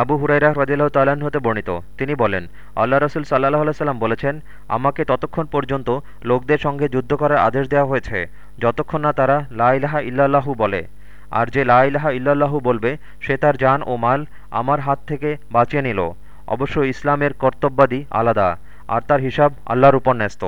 আবু হুরাইরা রদিল্লাহ তাল্লাহ্ন হতে বর্ণিত। তিনি বলেন, আল্লাহ রসুল সাল্লাহ সাল্লাম বলেছেন, আমাকে ততক্ষণ পর্যন্ত লোকদের সঙ্গে যুদ্ধ করার আদেশ দেওয়া হয়েছে, যতক্ষণ না তারা লাইলাহা ইল্লাল্লাহু বলে। আর যে লাইলাহা ইল্লাল্লাহু বলবে, সে তার জান ও মাল আমার হাত থেকে বাঁচিয়ে নিল। অবশ্য ইসলামের কর্তব্যাদি আলাদা, আর তার হিসাব আল্লাহর উপর ন্যস্ত।